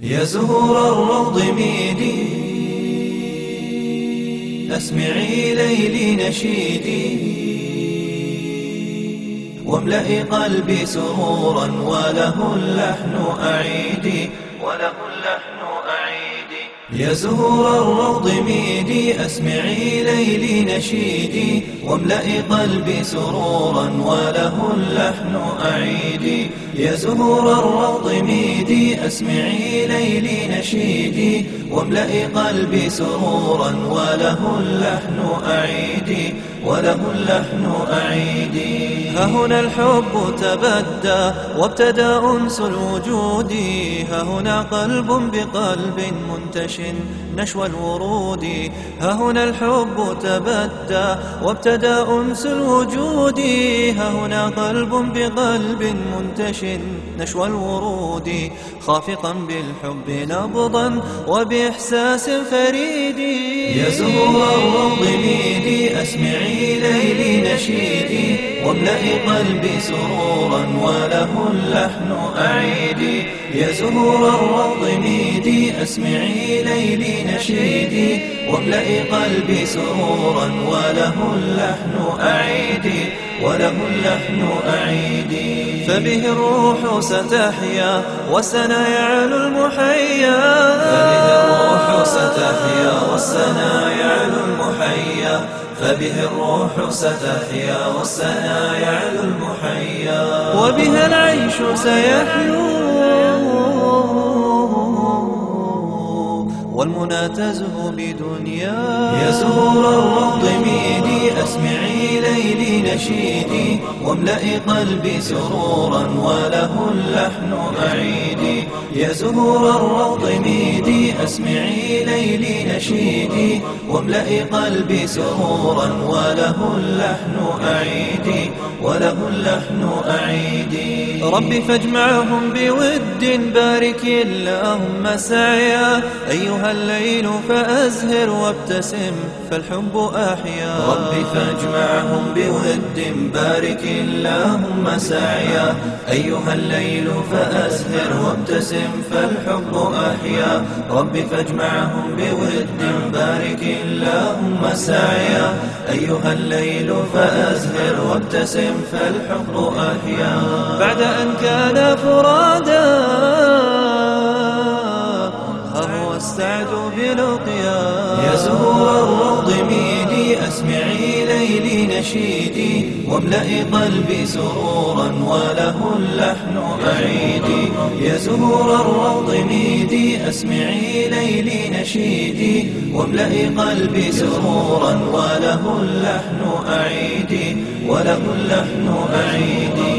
يا زهور الروض ميدي أسمعي ليلي نشيدي. واملئي قلبي سرورا وله اللحن أعيدي. وله اللحن يا زهور الروض ميدي أسمعي ليلي نشيدي واملئي قلبي سرورا وله اللحن أعيدي. يا زهور الروض ميدي أسمعي ليلي نشيدي واملئي قلبي سرورا وله اللحن أعيدي. وله اللحن أعيدي. ها هنا الحب تبدى وابتدى أنس الوجود. ها هنا قلب بقلب منتش نشوى الورود. ها هنا الحب تبدى وابتدى أنس الوجود. ها هنا قلب بقلب منتش نشوى الورود. خافقا بالحب نبضا وبإحساس فريد. يا زهور الروض ميدي أسمعي. ليلي نشيدي واملئي قلبي سرورا وله اللحن أعيدي يا زهور الروض ميدي أسمعي ليلي نشيدي واملئي قلبي سرورا وله اللحن أعيدي وله اللحن أعيدي فبه الروح ستحيا والسنا يعلو المحيا. فبه الروح ستحيا فبه الروح ستحيا والسنا يعلو المحيا. وبها العيش سيحيو والمنى تزهو بدنيا. يا زهور الروض ميدي أسمعي ليلي نشيدي. واملئي قلبي سرورا وله اللحن أعيدي. يا زهور الروض ميدي أسمعي ليلي نشيدي واملئي قلبي سرورا وله اللحن أعيدي وله اللحن أعيدي ربي فاجمعهم بود بارك اللهم سعيا. أيها الليل فأزهر وابتسم فالحب أحيا. ربي فاجمعهم بود بارك اللهم سعيا. أيها الليل فأزهر وابتسم فالحب أحيا. فاجمعهم بود بارك اللهم سعيا. أيها الليل فأزهر وابتسم فالحب أحيا. بعد أن كان فرادا هو السعد بلقيا. يا زهور الروض ميدي أسمعي ليلي نشيدي. واملئي قلبي سرورا وله اللحن أعيدي. يا زهور الروض ميدي أسمعي ليلي نشيدي واملئي قلبي سرورا وله اللحن أعيدي وله اللحن أعيدي